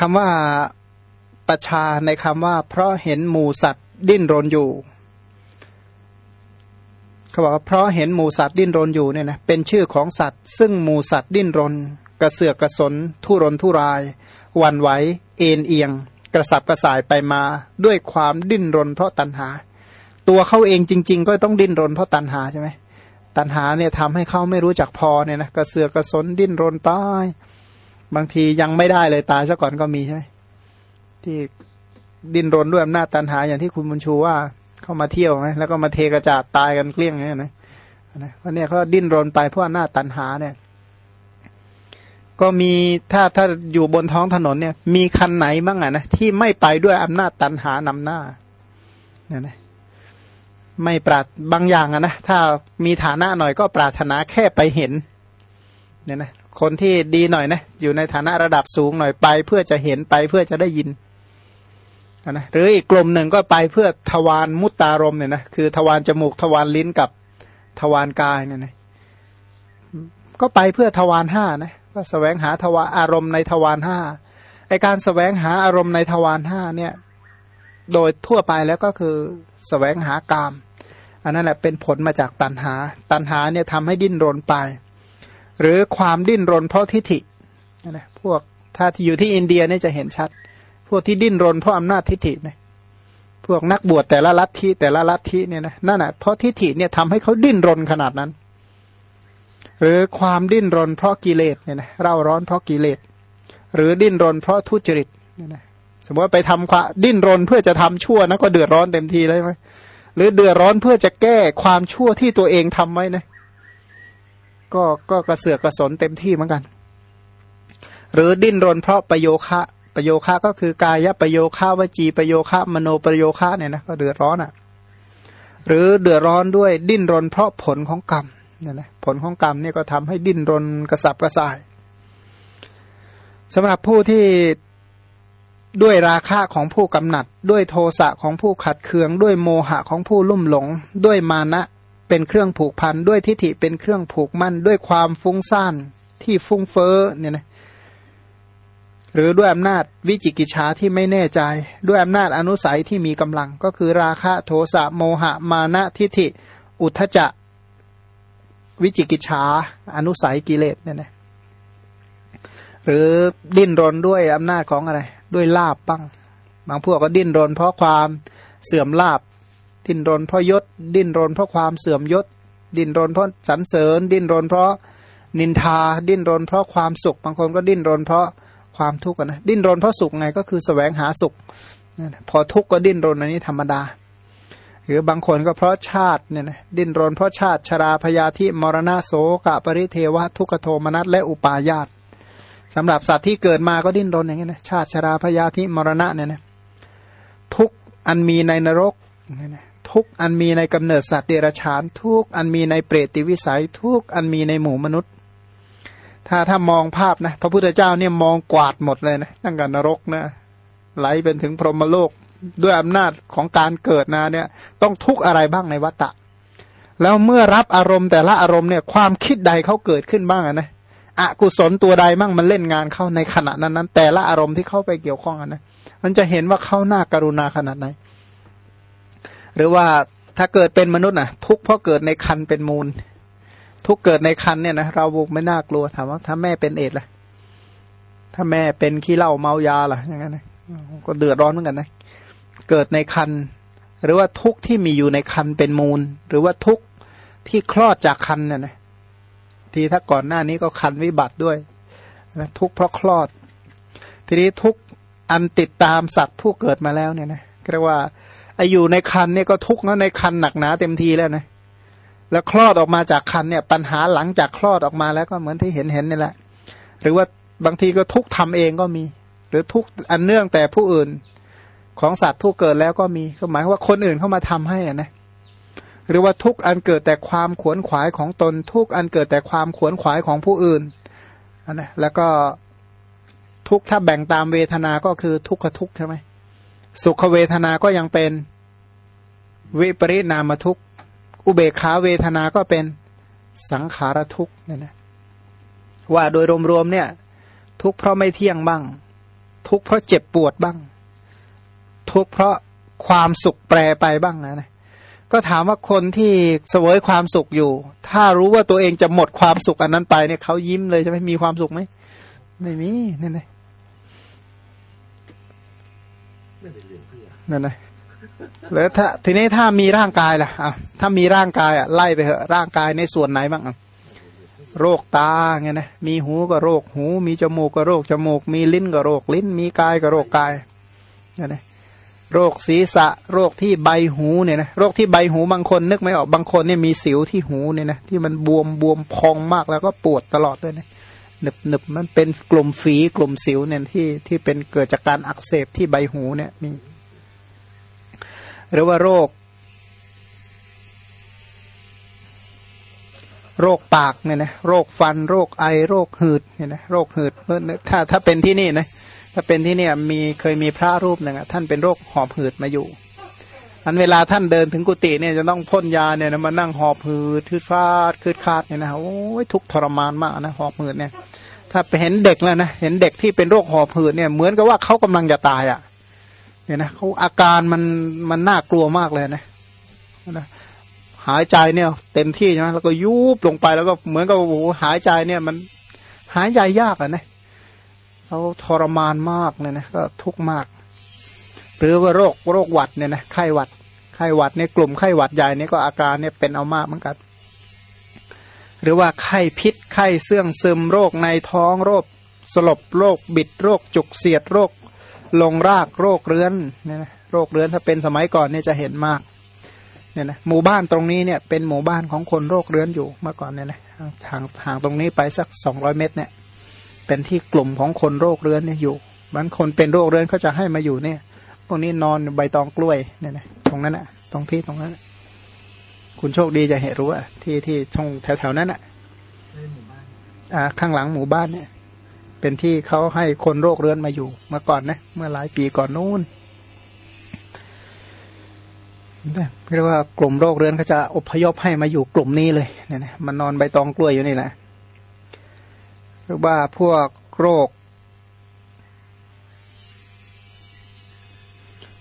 คำว่าประชาในคำว่า เพราะเห็นหมูสัตว์ดิ้นรนอยู่เขาบอกว่าเพราะเห็นหมูสัตว์ดิ้นรนอยู่เนี่ยนะเป็นชื่อของสัตว์ ซึ่งหมูสัตว์ดิ้นรน กระเสือกกระสน ทุรนทุรายวันไหวเอ็นเอียง กระสับกระส่ายไปมาด้วยความดิ้นรน เพราะตัณหา ตัวเขาเองจริง ๆ ก็ต้องดิ้นรนเพราะตัณหาใช่ไหมตัณหาเนี่ยทำให้เขาไม่รู้จักพอเนี่ยนะกระเสือกกระสนดิ้นรนไป บางทียังไม่ได้เลยตายซะก่อนก็มีใช่ไหมที่ดิ้นรนด้วยอำนาจตันหาอย่างที่คุณบุญชูว่า เข้ามาเที่ยวไงแล้วก็มาเทกระจาดตายกันเกลี้ยงเนี่ยนะนะเพราะเนี่ยเขาดิ้นรนไปเพราะอำนาจตันหาเนี่ย ก็มีถ้าถ้าอยู่บนท้องถนนเนี่ย มีคันไหนบ้างอะนะที่ไม่ไปด้วยอำนาจตันหานำหน้าเนี่ยนะไม่ปราดบางอย่างอะนะถ้ามีฐานะหน่อยก็ปรารถนาแค่ไปเห็น เนี่ยนะคนที่ดีหน่อยนะอยู่ในฐานะระดับสูงหน่อยไป เพื่อจะเห็นไปเพื่อจะได้ยินนะหรืออีกกลุ่มหนึ่งก็ไปเพื่อทวารมุตตารมเนี่ยนะคือทวารจมูกทวารลิ้นกับทวารกายเนี่ยนะก็ไปเพื่อทวารห้านะก็สแสวงหาทวารอารมณ์ในทวารห้าไอการสแสวงหาอารมณ์ในทวารห้าเนี่ยโดยทั่วไปแล้วก็คือสแสวงหากาม อันนั้นแหละเป็นผลมาจากตัณหา ตัณหาเนี่ยทำให้ดิ้นรนไป หรือความดิ้นรนเพราะทิฏฐินะพวกถ้าอยู่ที่อินเดียเนี่ยจะเห็นชัด พวกที่ดิ้นรนเพราะอำนาจทิฏฐินะพวกนักบวชแต่ละลัทธิแต่ละลัทธิเนี่ยนะนั่นแหะเพราะทิฏฐิเนี่ยทำให้เขาดิ้นรนขนาดนั้น หรือความดิ้นรนเพราะกิเลสเนี่ยนะเร่าร้อนเพราะกิเลส หรือดิ้นรนเพราะทุจริตเนี่ยนะสมมติว่าไปทำความดิ้นรนเพื่อจะทำชั่วนะก็เดือดร้อนเต็มทีเลยไหมหรือเดือดร้อนเพื่อจะแก้ความชั่วที่ตัวเองทำไว้นะ ก็ก็กระเสือกกระสนเต็มที่เหมือนกัน หรือดิ้นรนเพราะประโยคะประโยคะก็คือกายประโยคะวจีประโยคะมโนประโยคะเนี่ยนะก็เดือดร้อนอะ หรือเดือดร้อนด้วยดิ้นรนเพราะผลของกรรมเนี่ยนะผลของกรรมเนี่ยก็ทำให้ดิ้นรนกระสับกระส่ายสำหรับผู้ที่ด้วยราคะของผู้กำหนัด ด้วยโทสะของผู้ขัดเคือง ด้วยโมหะของผู้ลุ่มหลง ด้วยมานะ เป็นเครื่องผูกพันด้วยทิฏฐิเป็นเครื่องผูกมั่นด้วยความฟุ้งซ่านที่ฟุ้งเฟ้อเนี่ยนะหรือด้วยอำนาจวิจิกิจฉาที่ไม่แน่ใจ ด้วยอำนาจอนุสัยที่มีกำลัง ก็คือราคะโทสะโมหะมานะทิฏฐิ อุทธจะวิจิกิจฉาอนุสัยกิเลสเนี่ยนะหรือดิ้นรนด้วยอำนาจของอะไร ด้วยลาบบ้างบางพวกก็ดิ้นรนเพราะความเสื่อมลาบ ดิ้นรนเพราะยศ ดิ้นรนเพราะความเสื่อมยศ ดิ้นรนเพราะสรรเสริญ ดิ้นรนเพราะนินทา ดิ้นรนเพราะความสุข บางคนก็ดิ้นรนเพราะความทุกข์นะ ดิ้นรนเพราะสุขไงก็คือสแสวงหาสุข พอทุกข์ก็ดิ้นรนอันนี้ธรรมดา หรือบางคนก็เพราะชาติเนี่ยนะ ดิ้นรนเพราะชาติชราพยาธิมรณะโสกะปริเทวะทุกโทมนัสและอุปาญาตสำหรับสัตว์ที่เกิดมาก็ดิ้นรนอย่างนี้นะ ชาติชราพยาธิมรณะเนี่ยนะ ทุกอันมีในนรกเนี่ยนะ ทุกอันมีในกำเนิดสัตว์เดรัจฉาน ทุกอันมีในเปรติวิสัย ทุกอันมีในหมู่มนุษย์ ถ้าถ้ามองภาพนะพระพุทธเจ้าเนี่ยมองกวาดหมดเลยนะตั้งแต่นรกนะไหลเป็นถึงพรหมโลกด้วยอำนาจของการเกิดนะเนี่ยต้องทุกอะไรบ้างในวัตตะ แล้วเมื่อรับอารมณ์แต่ละอารมณ์เนี่ยความคิดใดเขาเกิดขึ้นบ้างนะอกุศลตัวใดมั่งมันเล่นงานเข้าในขณะนั้นนั้นแต่ละอารมณ์ที่เข้าไปเกี่ยวข้องนะมันจะเห็นว่าเขาหน้าการุณาขนาดไหน หรือว่าถ้าเกิดเป็นมนุษย์นะทุกเพราะเกิดในคันเป็นมูล ทุกเกิดในคันเนี่ยนะเราบุกไม่น่ากลัวถามว่าถ้าแม่เป็นเอดล่ะ ถ้าแม่เป็นขี้เหล้าเมายาล่ะอย่างนั้นนะก็เดือดร้อนเหมือนกันนะเกิดในคันหรือว่าทุกที่มีอยู่ในคันเป็นมูล หรือว่าทุกที่คลอดจากคันเนี่ยนะทีถ้าก่อนหน้านี้ก็คันวิบัติด้วยนะทุกเพราะคลอด ทีนี้ทุกอันติดตามสัตว์ผู้เกิดมาแล้วเนี่ยนะเรียกว่า ไออยู่ในคันเนี่ยก็ทุกข์นะในคันหนักหนาเต็มทีแล้วนะแล้วคลอดออกมาจากคันเนี่ย ปัญหาหลังจากคลอดออกมาแล้วก็เหมือนที่เห็นเห็นนี่แหละ หรือว่าบางทีก็ทุกข์ทำเองก็มี หรือทุกข์อันเนื่องแต่ผู้อื่นของสัตว์ผู้เกิดแล้วก็มีก็หมายว่าคนอื่นเข้ามาทำให้อะนะหรือว่าทุกอันเกิดแต่ความขวนขวายของตน ทุกอันเกิดแต่ความขวนขวายของผู้อื่นอันนะแล้วก็ทุกถ้าแบ่งตามเวทนาก็คือทุกขทุกใช่ไหมสุขเวทนาก็ยังเป็น วิปริณามทุกอุเบกขาเวทนาก็เป็นสังขารทุกเนี่ยนะว่าโดยรวมๆเนี่ย ทุกเพราะไม่เที่ยงบ้าง ทุกข์เพราะเจ็บปวดบ้าง ทุกข์เพราะความสุขแปรไปบ้างนะนะก็ถามว่าคนที่เสวยความสุขอยู่ ถ้ารู้ว่าตัวเองจะหมดความสุขอันนั้นไปเนี่ยเขายิ้มเลยจะไม่มีความสุขไหมไม่มีนั่นเลยนั่นเลยแล้วถ้าทีนี้ถ้ามีร่างกายล่ะอะถ้ามีร่างกายอะไล่ไปเถอะร่างกายในส่วนไหนบ้างอะโรคตาไงนะมีหูก็โรคหู มีจมูกก็โรคจมูก มีลิ้นก็โรคลิ้น มีกายก็โรคกายนั่นเลยโรคศีรษะ โรคที่ใบหูเนี่ยนะโรคที่ใบหูบางคนนึกไม่ออกบางคนเนี่ยมีสิวที่หูเนี่ยนะที่มันบวมบวมพองมากแล้วก็ปวดตลอดเลยนะหนึบหนึบมันเป็นกลุ่มฝีกลุ่มสิวเนี่ยที่ที่เป็นเกิดจากการอักเสบที่ใบหูเนี่ยมี หรือว่าโรค โรคปากเนี่ยนะโรคฟัน โรคไอ โรคหืดเนี่ยนะโรคหืดถ้าถ้าเป็นที่นี่นะถ้าเป็นที่นี่มีเคยมีพระรูปหนึ่งอะท่านเป็นโรคหอบหืดมาอยู่อันเวลาท่านเดินถึงกุฏิเนี่ยจะต้องพ่นยาเนี่ยนะมานั่งหอบหืดทืดฟาดคืดคาดเนี่ยนะโอ้ยทุกทรมานมากนะหอบหืดเนี่ย ถ้าไปเห็นเด็กแล้วนะเห็นเด็กที่เป็นโรคหอบหืดเนี่ยเหมือนกับว่าเขากำลังจะตายอะ เนี่ยนะเขาอาการมันมันน่ากลัวมากเลยนะนะหายใจเนี่ย เต็มที่ใช่ไหมแล้วก็ยุบลงไปแล้วก็เหมือนกับโอ้โหหายใจเนี่ย มันหายใจยากอะนะเขาทรมานมากเนี่ยนะก็ทุกข์มาก หรือว่าโรคโรคหวัดเนี่ยนะไข้หวัดไข้หวัดเนี่ยกลุ่มไข้หวัดใหญ่เนี่ยก็อาการเนี่ยเป็นเอามากเหมือนกัน หรือว่าไข้พิษไข้เสื่องซึมโรคในท้องโรคสลบโรคบิดโรคจุกเสียดโรค ลงรากโรคเรื้อนเนี่ยนะโรคเรื้อนถ้าเป็นสมัยก่อนเนี่ยจะเห็นมากเนี่ยนะหมู่บ้านตรงนี้เนี่ยเป็นหมู่บ้านของคนโรคเรื้อนอยู่เมื่อก่อนเนี่ยนะทางทางตรงนี้ไปสักสองร้อยเมตรเนี่ยเป็นที่กลุ่มของคนโรคเรื้อนเนี่ยอยู่มันคนเป็นโรคเรื้อนเขาจะให้มาอยู่เนี่ยพวกนี้นอนใบตองกล้วยเนี่ยนะตรงนั้นอะตรงที่ตรงนั้น คุณโชคดีจะเห็นรู้อะที่ที่ตรงแถวๆนั้นอะอ่าข้างหลังหมู่บ้านเนี่ย เป็นที่เขาให้คนโรคเรื้อนมาอยู่เมื่อก่อนนะ เมื่อหลายปีก่อนนู้นเรียกว่ากลุ่มโรคเรื้อนเขาจะอพยพให้มาอยู่กลุ่มนี้เลยเนี่ยนะมันนอนใบตองกล้วยอยู่นี่แหละรือว่าพวกโรค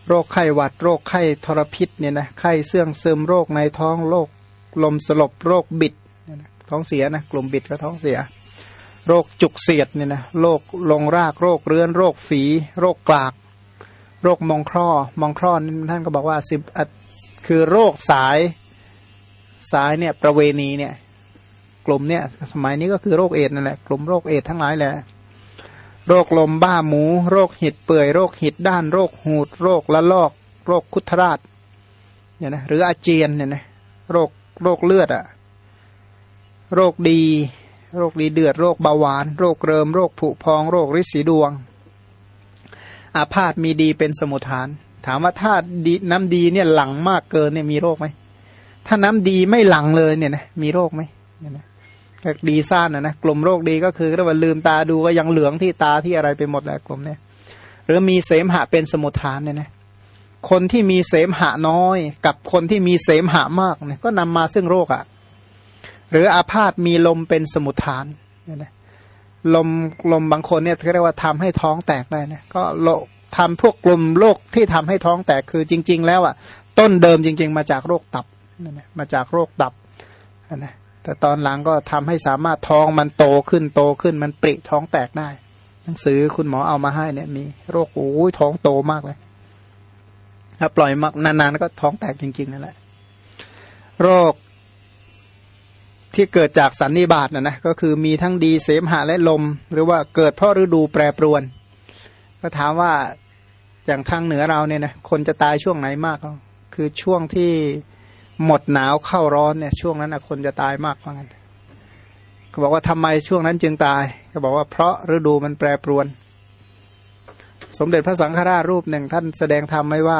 โรคไข้หวัด โรคไข้ทรพิษเนี่ยนะไข้เสื่องซึมโรคในท้องโรคลมสลบโรคบิดท้องเสียนะกลุ่มบิดก็ท้องเสีย โรคจุกเสียดเนี่ยนะโรคลงรากโรคเรื้อนโรคฝี โรคกลาก โรคมองคร่อมองคร่อท่านก็บอกว่าสิบคือโรคสายสายเนี่ยประเวณีเนี่ย กลุ่มเนี่ยสมัยนี้ก็คือโรคเอดนั่นแหละกลุ่มโรคเอดทั้งหลายแหละโรคลมบ้าหมู โรคหิดเปื่อยโรคหิดด้านโรคหูด โรคละลอก โรคคุทราชเนี่ยนะหรืออาเจียนเนี่ยนะโรคโรคเลือดอะโรคดี โรคดีเดือดโรคเบาหวาน โรคเริมโรคผุพอง โรคริสีดวง อาพาธมีดีเป็นสมุทฐาน ถามว่าถ้าดีน้ำดีเนี่ยหลังมากเกินเนี่ยมีโรคไหมถ้าน้ำดีไม่หลังเลยเนี่ยนะมีโรคไหมเนี่ยนะดีซ่านนะนะกลุ่มโรคดีก็คือเรียกว่าลืมตาดูก็ยังเหลืองที่ตาที่อะไรไปหมดแหละกลุ่มเนี้ยหรือมีเสมหะเป็นสมุทฐานเนี่ยนะคนที่มีเสมหะน้อย กับคนที่มีเสมหะมากเนี่ยก็นำมาซึ่งโรคอะ่ะ หรืออาพาธมีลมเป็นสมุทฐานเนี่ยนะลมลมบางคนเนี่ยเรียกว่าทำให้ท้องแตกได้นะก็โลทำพวกกลุ่มโรคที่ทำให้ท้องแตกคือจริง ๆ แล้วอะ ต้นเดิมจริง ๆ มาจากโรคตับนะมาจากโรคตับนะแต่ตอนหลังก็ทำให้สามารถท้องมันโตขึ้นโตขึ้นมันปริท้องแตกได้ หนังสือคุณหมอเอามาให้เนี่ย มีโรคโอ้ยท้องโตมากเลย ถ้าปล่อยมากนานๆก็ท้องแตกจริงๆนั่นแหละ โรค ที่เกิดจากสันนิบาตนะนะก็คือมีทั้งดีเสมหะและลม หรือว่าเกิดเพราะฤดูแปรปรวน ก็ถามว่าอย่างทางเหนือเราเนี่ยนะคนจะตายช่วงไหนมากก็คือช่วงที่หมดหนาวเข้าร้อนเนี่ยช่วงนั้นคนจะตายมากเหมือนกันเขาบอกว่าทำไมช่วงนั้นจึงตายเขาบอกว่าเพราะฤดูมันแปรปรวน สมเด็จพระสังฆราชรูปหนึ่งท่านแสดงธรรมไว้ว่า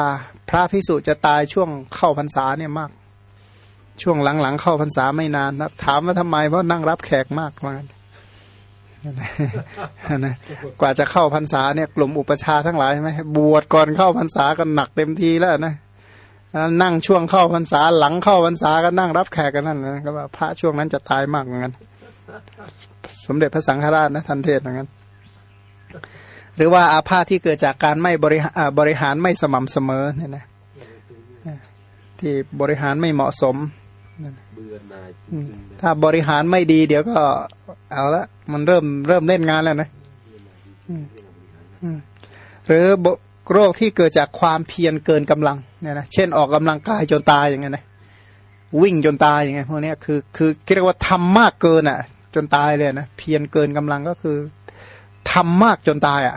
พระพิสุจะตายช่วงเข้าพรรษาเนี่ยมาก ช่วงหลังๆเข้าพรรษาไม่นานนะถามว่าทำไมเพราะนั่งรับแขกมากเหมือนกันนะกว่าจะเข้าพรรษาเนี่ยกลุ่มอุปชาทั้งหลายใช่ไหมบวชก่อนเข้าพรรษาก็หนักเต็มทีแล้วนะนั่งช่วงเข้าพรรษาหลังเข้าพรรษาก็นั่งรับแขกกันนั่นนะก็ว่าพระช่วงนั้นจะตายมากเหมือนกันสมเด็จพระสังฆราชนะทันเทศเหมือนกันหรือว่าอาพาธที่เกิดจากการไม่บริหารบริหารไม่สม่ำเสมอเนี่ยนะที่บริหารไม่เหมาะสม เบื่อหน่ายจอืมริงๆนะถ้าบริหารไม่ดี เดี๋ยวก็ เอาละมันเริ่มเริ่มเล่นงานแล้วนะอืมอืมหรือโรคที่เกิดจากความเพียรเกินกำลังเนี่ยนะเช่นออกกำลังกายจนตายอย่างเงี้ยนะวิ่งจนตายอย่างเงี้ยพวกเนี้ยคือคือเรียกว่าทำมากเกินอะ จนตายเลยนะเพียรเกินกำลังก็คือทำมากจนตายอะ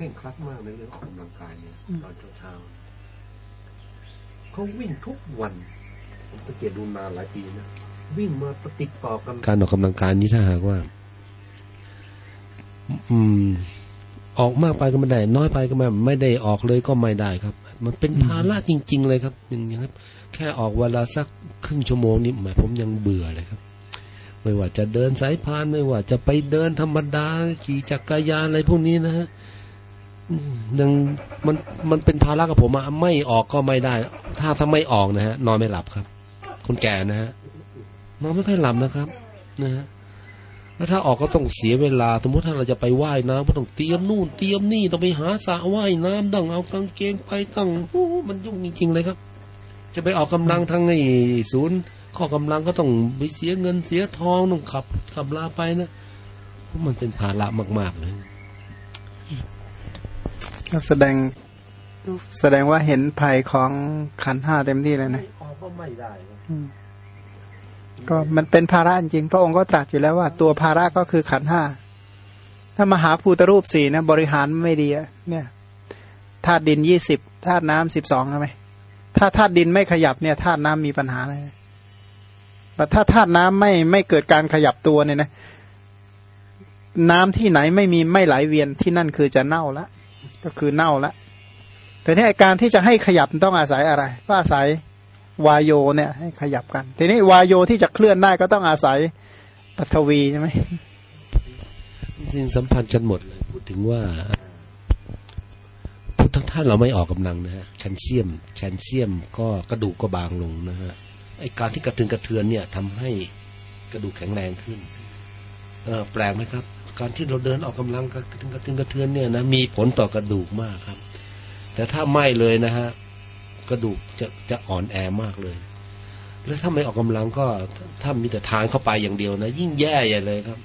ร่งครัดมากในเรื่องออกกำลังกายเนี่ยตอนเช้าๆเขาวิ่งทุกวันผมสังเกตดูนานหลายปีนะวิ่งมาติดต่อกันการออกกำลังกายนี้ถ้าหากว่า อืม ออกมากไปก็ไม่ได้ น้อยไปก็ไม่ไม่ได้ออกเลยก็ไม่ได้ครับ มันเป็นภาระจริง ๆ เลยครับอย่างนี้ครับ แค่ออกเวลาสักครึ่งชั่วโมงนี่หมายผมยังเบื่อเลยครับ ไม่ว่าจะเดินสายพานไม่ว่าจะไปเดินธรรมดาขี่จักรยานอะไรพวกนี้นะฮะอืม ยังมันมันเป็นภาระกับผมอะไม่ออกก็ไม่ได้ ถ้าถ้าไม่ออกนะฮะ นอนไม่หลับครับ คนแก่นะฮะนอนไม่ค่อยหลับนะครับ นะฮะแล้วถ้าออกก็ต้องเสียเวลา สมมติถ้าเราจะไปว่ายน้ำก็ต้องเตรียมนู่นเตรียมนี่ต้องไปหาสระว่ายน้ำต้องเอากางเกงไปต้องโอ้มันยุ่งจริงๆเลยครับ จะไปออกกำลังทางไอ้ศูนย์ข้อกำลังก็ต้องไปเสียเงินเสียทองต้องขับขับลาไปนะเพราะมันเป็นภาระมากๆเลย ก็แสดงแสดงว่าเห็นภัยของขันธ์ห้าเต็มที่เลยนะออกก็ไม่ได้อืมก็มันเป็นภาระจริงพระองค์ก็ตรัสอยู่แล้วว่า ตัวภาระก็คือขันธ์ห้าถ้ามหาภูตรูปสี่นะบริหารไม่ดีอะเนี่ยธาตุดินยี่สิบธาตุน้ำสิบสองใช่ไหมถ้าธาตุดินไม่ขยับเนี่ยธาตุน้ำมีปัญหาเลยแต่ถ้าธาตุน้ำไม่ไม่เกิดการขยับตัวเนี่ยนะ น้ำที่ไหนไม่มีไม่ไหลเวียนที่นั่นคือจะเน่าละ ก็คือเน่าละแต่นี่อาการที่จะให้ขยับต้องอาศัยอะไร ก็อาศัยวายโยเนี่ยให้ขยับกัน ทีนี้วายโยที่จะเคลื่อนได้ก็ต้องอาศัยปัทวีใช่ไหมจริงสัมพันธ์กันหมดเลยพูดถึงว่าพูดทั้งท่านเราไม่ออกกำลังนะฮะแคลเซียมแคลเซียมก็กระดูกก็บางลงนะฮะไอการที่กระเทือนกระเทือนเนี่ยทำให้กระดูกแข็งแรงขึ้น เออแปลกไหมครับ การที่เราเดินออกกำลังกระเทือนกระเทือนกระเทือนเนี่ยนะมีผลต่อกระดูกมากครับ แต่ถ้าไม่เลยนะฮะกระดูกจะจะอ่อนแอมากเลย แล้วถ้าไม่ออกกำลังก็ถ้ามีแต่ทานเข้าไปอย่างเดียวนะ ยิ่งแย่ใหญ่เลยครับ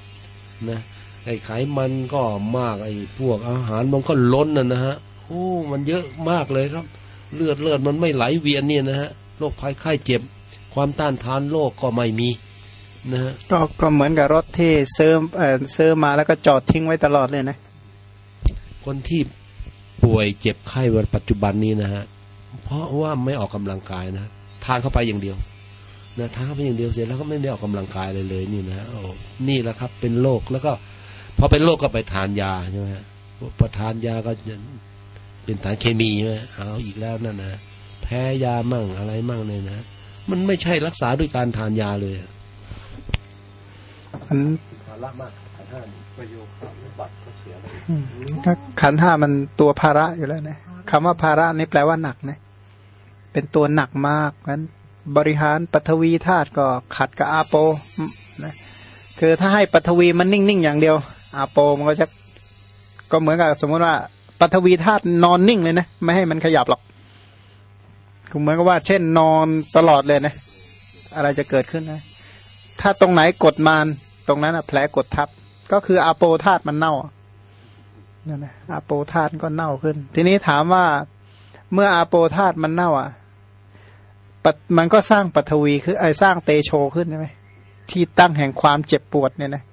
นะไอ้ไขมันก็มากไอ้พวกอาหารมันก็ล้นนะนะฮะโอ้มันเยอะมากเลยครับ เลือดเลือดมันไม่ไหลเวียนเนี่ยนะฮะโรคภัยไข้เจ็บ ความต้านทานโรคก็ไม่มี นะฮะก็ก็เหมือนกับรถที่ซื้อเอ่อซื้อมาแล้วก็จอดทิ้งไว้ตลอดเลยนะ คนที่ป่วยเจ็บไข้วันปัจจุบันนี้นะฮะเพราะว่าไม่ออกกำลังกายนะทานเข้าไปอย่างเดียวนะทานเข้าไปอย่างเดียวเสร็จแล้วก็ไม่ได้ออกกำลังกายเลยเลยนี่นะฮะโอ้นี่แหละครับ เป็นโรคแล้วก็พอเป็นโรคก็ไปทานยาใช่ไหมฮะพอทานยาก็จะเป็นสารเคมีใช่ไหมเอาอีกแล้วนั่นนะแพ้ยามั่งอะไรมั่งเนี่ยนะ มันไม่ใช่รักษาด้วยการทานยาเลยอะ มันภาระมากขันห้าประโยชน์บัตรก็เสียเลยอืมถ้าขันธ์ห้ามันตัวภาระอยู่แล้วนะคำว่าภาระนี่แปลว่าหนักนะเป็นตัวหนักมากงั้นบริหารปฐวีธาตุก็ขัดกับอาโปนะคือถ้าให้ปฐวีมันนิ่งๆอย่างเดียว อาโปมันก็จะก็เหมือนกับสมมติว่าปฐวีธาตุนอนนิ่งเลยนะไม่ให้มันขยับหรอกคือเหมือนกับว่า เช่นนอนตลอดเลยนะ อะไรจะเกิดขึ้นนะ ถ้าตรงไหนกดมาน ตรงนั้นอะแผลกดทับ ก็คืออาโปธาตมันเน่านั่นนะอาโปธาตก็เน่าขึ้น ทีนี้ถามว่าเมื่ออาโปธาตมันเน่าอะมันก็สร้างปัทวีคือไอ้สร้างเตโชขึ้นใช่ไหมที่ตั้งแห่งความเจ็บปวดเนี่ยนะ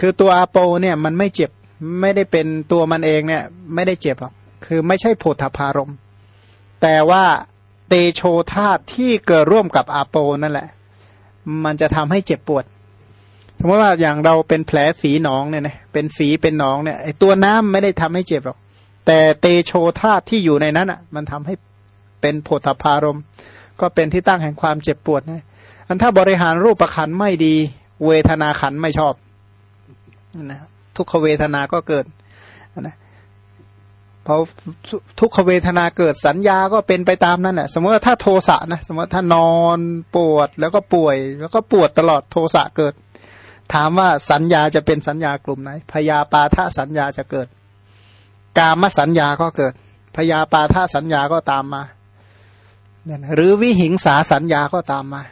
คือตัวอาโปเนี่ยมันไม่เจ็บไม่ได้เป็นตัวมันเองเนี่ย ไม่ได้เจ็บหรอกคือไม่ใช่โพธพารมแต่ว่าเตโชธาตุที่เกิดร่วมกับอาโปนั่นแหละ มันจะทำให้เจ็บปวด สมมติว่าอย่างเราเป็นแผลฝีหนองเนี่ยนะเป็นฝีเป็นหนองเนี่ยไอตัวน้ำไม่ได้ทำให้เจ็บหรอก แต่เตโชธาตุที่อยู่ในนั้นอะ มันทำให้เป็นโพธพารม ก็เป็นที่ตั้งแห่งความเจ็บปวดนะอันถ้าบริหารรูปขันไม่ดี เวทนาขันไม่ชอบนะทุกขเวทนาก็เกิดนะพเพราะทุกขเวทนาเกิดสัญญาก็เป็นไปตามนั้นแหละสมมติว่าถ้าโทสะนะสมมติถ้านอนปวดแล้วก็ป่วย แล้วก็ปวดตลอดโทสะเกิด ถามว่าสัญญาจะเป็นสัญญากลุ่มไหนพยาปาทะสัญญาจะเกิด กามสัญญาก็เกิดพยาปาทะสัญญาก็ตามมาเนี่ยนะหรือวิหิงสาสัญญาก็ตามมา